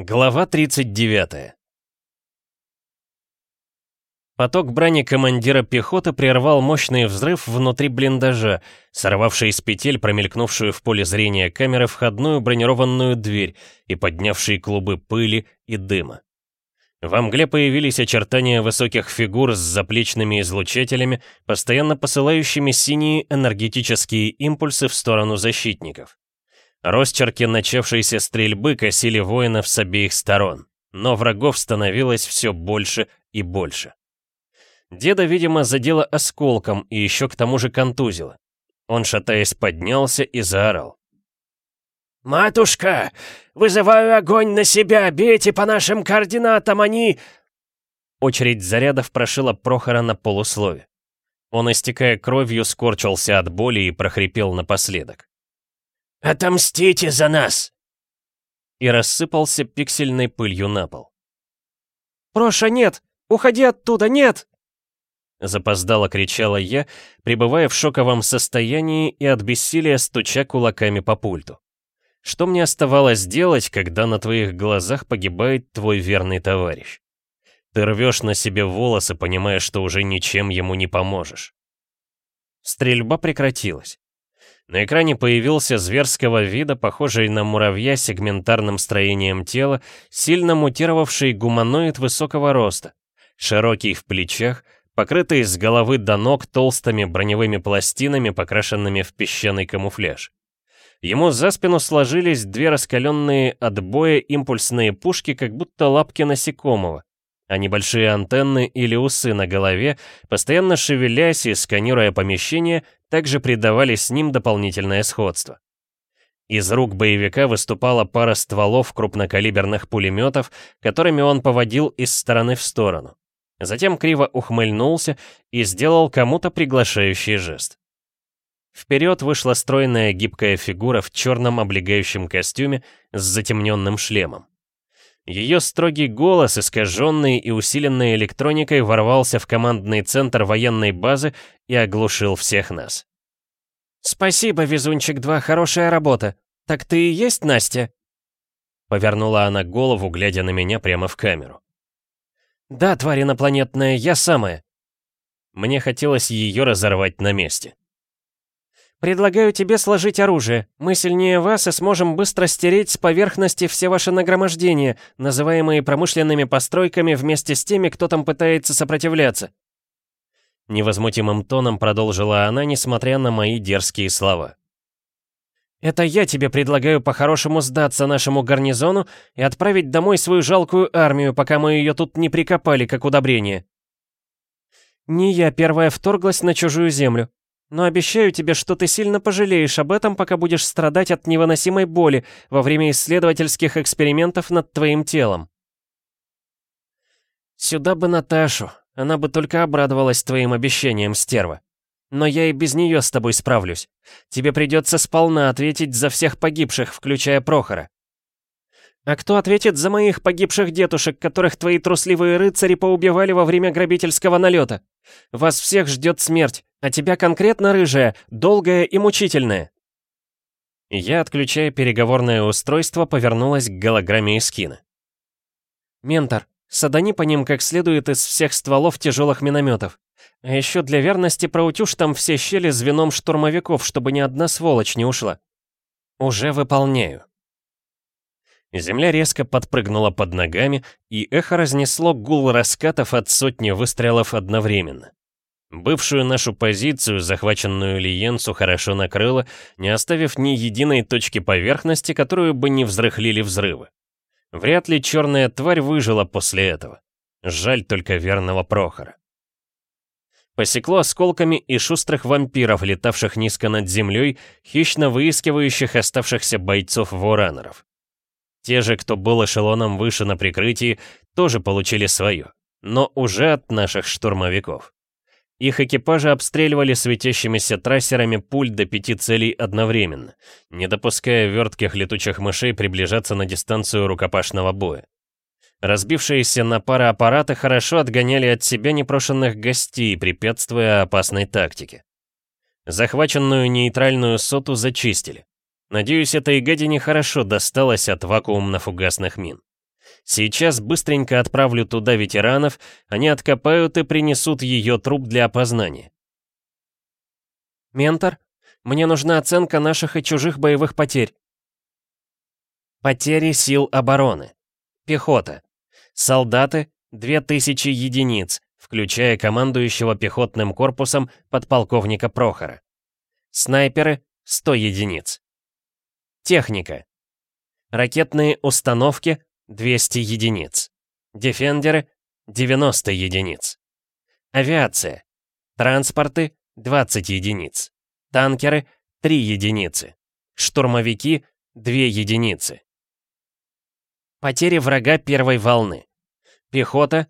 Глава 39 Поток брани командира пехоты прервал мощный взрыв внутри блиндажа, сорвавший из петель промелькнувшую в поле зрения камеры входную бронированную дверь и поднявший клубы пыли и дыма. В мгле появились очертания высоких фигур с заплечными излучателями, постоянно посылающими синие энергетические импульсы в сторону защитников. Росчерки начавшейся стрельбы косили воинов с обеих сторон, но врагов становилось все больше и больше. Деда, видимо, задело осколком и еще к тому же контузило. Он, шатаясь, поднялся и заорал. «Матушка, вызываю огонь на себя, бейте по нашим координатам, они...» Очередь зарядов прошила Прохора на полуслове. Он, истекая кровью, скорчился от боли и прохрипел напоследок. «Отомстите за нас!» И рассыпался пиксельной пылью на пол. «Проша, нет! Уходи оттуда, нет!» Запоздало кричала я, пребывая в шоковом состоянии и от бессилия стуча кулаками по пульту. Что мне оставалось делать, когда на твоих глазах погибает твой верный товарищ? Ты рвешь на себе волосы, понимая, что уже ничем ему не поможешь. Стрельба прекратилась. На экране появился зверского вида, похожий на муравья с сегментарным строением тела, сильно мутировавший гуманоид высокого роста, широкий в плечах, покрытый с головы до ног толстыми броневыми пластинами, покрашенными в песчаный камуфляж. Ему за спину сложились две раскаленные от боя импульсные пушки, как будто лапки насекомого, а небольшие антенны или усы на голове, постоянно шевелясь и сканируя помещение, также придавали с ним дополнительное сходство. Из рук боевика выступала пара стволов крупнокалиберных пулеметов, которыми он поводил из стороны в сторону. Затем криво ухмыльнулся и сделал кому-то приглашающий жест. Вперед вышла стройная гибкая фигура в черном облегающем костюме с затемненным шлемом. Ее строгий голос, искаженный и усиленный электроникой, ворвался в командный центр военной базы и оглушил всех нас. «Спасибо, Везунчик-2, хорошая работа. Так ты и есть Настя?» Повернула она голову, глядя на меня прямо в камеру. «Да, тварь инопланетная, я самая». Мне хотелось ее разорвать на месте. «Предлагаю тебе сложить оружие. Мы сильнее вас и сможем быстро стереть с поверхности все ваши нагромождения, называемые промышленными постройками вместе с теми, кто там пытается сопротивляться». Невозмутимым тоном продолжила она, несмотря на мои дерзкие слова. «Это я тебе предлагаю по-хорошему сдаться нашему гарнизону и отправить домой свою жалкую армию, пока мы ее тут не прикопали, как удобрение». «Не я первая вторглась на чужую землю. Но обещаю тебе, что ты сильно пожалеешь об этом, пока будешь страдать от невыносимой боли во время исследовательских экспериментов над твоим телом». «Сюда бы Наташу, она бы только обрадовалась твоим обещаниям, стерва. Но я и без нее с тобой справлюсь. Тебе придется сполна ответить за всех погибших, включая Прохора. А кто ответит за моих погибших дедушек, которых твои трусливые рыцари поубивали во время грабительского налета? Вас всех ждет смерть, а тебя конкретно рыжая, долгая и мучительная. Я, отключая переговорное устройство, повернулась к голограмме Искина. «Ментор, Садани по ним как следует из всех стволов тяжелых минометов. А еще для верности проутюж там все щели звеном штурмовиков, чтобы ни одна сволочь не ушла. Уже выполняю. Земля резко подпрыгнула под ногами, и эхо разнесло гул раскатов от сотни выстрелов одновременно. Бывшую нашу позицию, захваченную Лиенцу, хорошо накрыло, не оставив ни единой точки поверхности, которую бы не взрыхлили взрывы. Вряд ли черная тварь выжила после этого. Жаль только верного Прохора. Посекло осколками и шустрых вампиров, летавших низко над землей, хищно выискивающих оставшихся бойцов-воранеров. Те же, кто был эшелоном выше на прикрытии, тоже получили свое, но уже от наших штурмовиков. Их экипажи обстреливали светящимися трассерами пуль до пяти целей одновременно, не допуская вертких летучих мышей приближаться на дистанцию рукопашного боя. Разбившиеся на пары аппараты хорошо отгоняли от себя непрошенных гостей, препятствуя опасной тактике. Захваченную нейтральную соту зачистили. Надеюсь, этой гадине хорошо досталось от вакуумно-фугасных мин. Сейчас быстренько отправлю туда ветеранов, они откопают и принесут ее труп для опознания. «Ментор, мне нужна оценка наших и чужих боевых потерь». Потери сил обороны. Пехота. Солдаты — 2000 единиц, включая командующего пехотным корпусом подполковника Прохора. Снайперы — 100 единиц. Техника. Ракетные установки — 200 единиц. Дефендеры — 90 единиц. Авиация. Транспорты — 20 единиц. Танкеры — 3 единицы. Штурмовики — 2 единицы. Потери врага первой волны. Пехота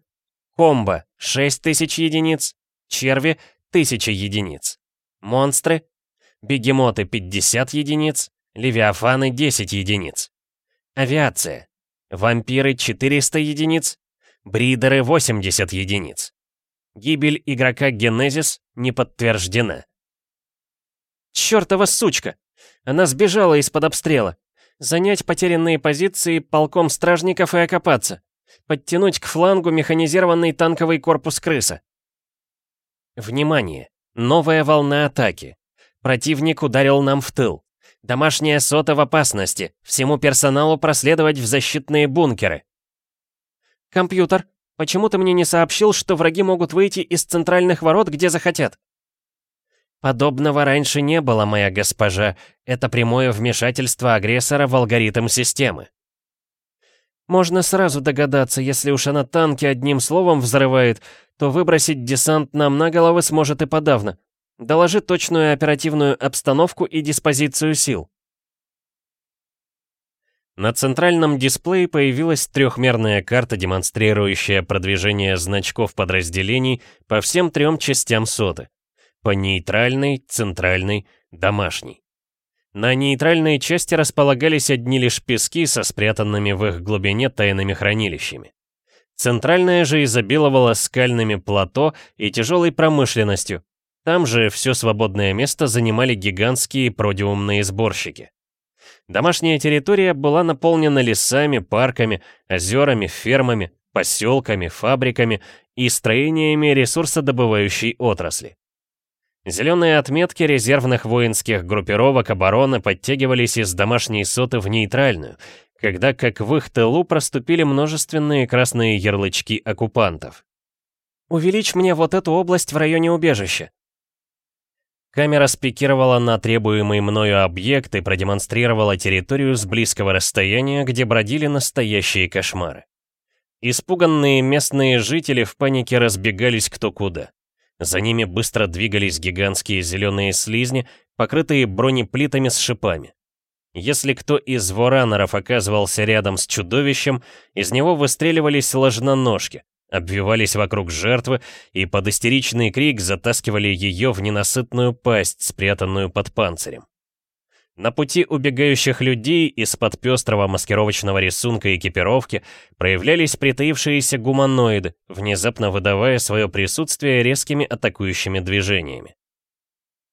Комбо — 6000 единиц, черви — 1000 единиц. Монстры — бегемоты — 50 единиц, левиафаны — 10 единиц. Авиация — вампиры — 400 единиц, бридеры — 80 единиц. Гибель игрока Генезис не подтверждена. Чёртова сучка! Она сбежала из-под обстрела. Занять потерянные позиции полком стражников и окопаться. Подтянуть к флангу механизированный танковый корпус крыса. Внимание! Новая волна атаки. Противник ударил нам в тыл. Домашняя сота в опасности. Всему персоналу проследовать в защитные бункеры. Компьютер, почему ты мне не сообщил, что враги могут выйти из центральных ворот, где захотят? Подобного раньше не было, моя госпожа. Это прямое вмешательство агрессора в алгоритм системы. Можно сразу догадаться, если уж она танки одним словом взрывает, то выбросить десант нам на головы сможет и подавно. Доложи точную оперативную обстановку и диспозицию сил. На центральном дисплее появилась трехмерная карта, демонстрирующая продвижение значков подразделений по всем трем частям соты. По нейтральной, центральной, домашней. На нейтральной части располагались одни лишь пески со спрятанными в их глубине тайными хранилищами. Центральная же изобиловала скальными плато и тяжелой промышленностью. Там же все свободное место занимали гигантские продиумные сборщики. Домашняя территория была наполнена лесами, парками, озерами, фермами, поселками, фабриками и строениями ресурсодобывающей отрасли. Зеленые отметки резервных воинских группировок обороны подтягивались из домашней соты в нейтральную, когда как в их тылу проступили множественные красные ярлычки оккупантов. «Увеличь мне вот эту область в районе убежища». Камера спикировала на требуемый мною объект и продемонстрировала территорию с близкого расстояния, где бродили настоящие кошмары. Испуганные местные жители в панике разбегались кто куда. За ними быстро двигались гигантские зеленые слизни, покрытые бронеплитами с шипами. Если кто из вораноров оказывался рядом с чудовищем, из него выстреливались ложноножки, обвивались вокруг жертвы и под истеричный крик затаскивали ее в ненасытную пасть, спрятанную под панцирем. На пути убегающих людей из-под пестрого маскировочного рисунка экипировки проявлялись притаившиеся гуманоиды, внезапно выдавая свое присутствие резкими атакующими движениями.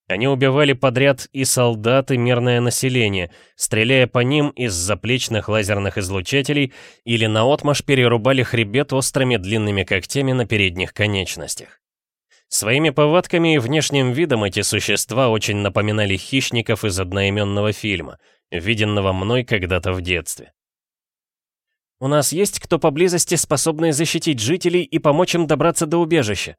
Они убивали подряд и солдат, и мирное население, стреляя по ним из заплечных лазерных излучателей или наотмашь перерубали хребет острыми длинными когтями на передних конечностях. Своими повадками и внешним видом эти существа очень напоминали хищников из одноименного фильма, виденного мной когда-то в детстве. «У нас есть кто поблизости, способный защитить жителей и помочь им добраться до убежища?»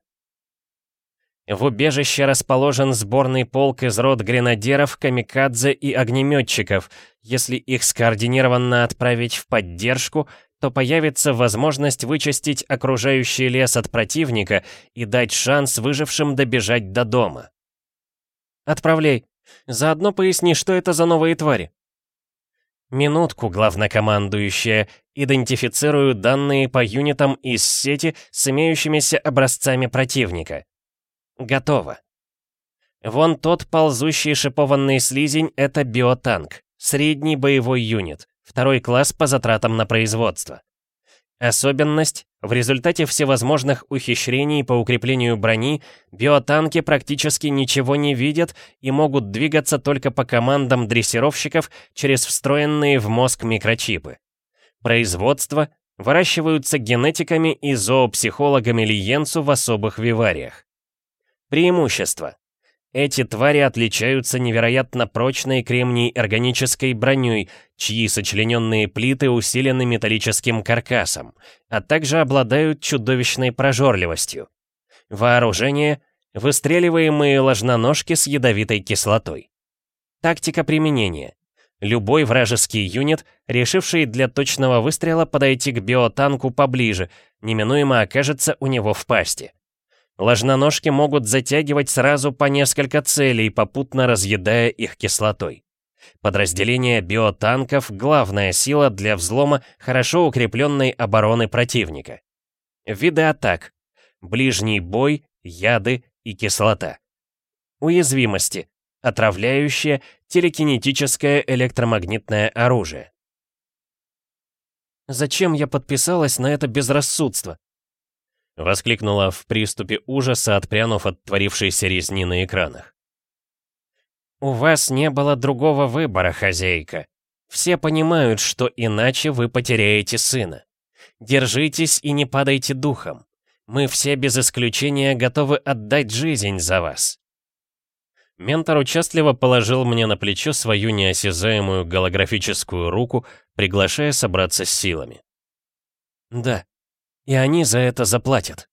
В убежище расположен сборный полк из род гренадеров, камикадзе и огнеметчиков. Если их скоординированно отправить в поддержку, то появится возможность вычистить окружающий лес от противника и дать шанс выжившим добежать до дома. Отправляй. Заодно поясни, что это за новые твари. Минутку, главнокомандующая. Идентифицирую данные по юнитам из сети с имеющимися образцами противника. Готово. Вон тот ползущий шипованный слизень — это биотанк, средний боевой юнит. Второй класс по затратам на производство. Особенность – в результате всевозможных ухищрений по укреплению брони, биотанки практически ничего не видят и могут двигаться только по командам дрессировщиков через встроенные в мозг микрочипы. Производство Выращиваются генетиками и зоопсихологами Лиенцу в особых вивариях. Преимущество. Эти твари отличаются невероятно прочной кремний органической броней, чьи сочлененные плиты усилены металлическим каркасом, а также обладают чудовищной прожорливостью. Вооружение — выстреливаемые ложноножки с ядовитой кислотой. Тактика применения. Любой вражеский юнит, решивший для точного выстрела подойти к биотанку поближе, неминуемо окажется у него в пасти. Ложноножки могут затягивать сразу по несколько целей, попутно разъедая их кислотой. Подразделение биотанков — главная сила для взлома хорошо укрепленной обороны противника. Виды атак. Ближний бой, яды и кислота. Уязвимости. Отравляющее, телекинетическое электромагнитное оружие. Зачем я подписалась на это безрассудство? Воскликнула в приступе ужаса, отпрянув от творившейся резни на экранах. «У вас не было другого выбора, хозяйка. Все понимают, что иначе вы потеряете сына. Держитесь и не падайте духом. Мы все без исключения готовы отдать жизнь за вас». Ментор участливо положил мне на плечо свою неосязаемую голографическую руку, приглашая собраться с силами. «Да, и они за это заплатят.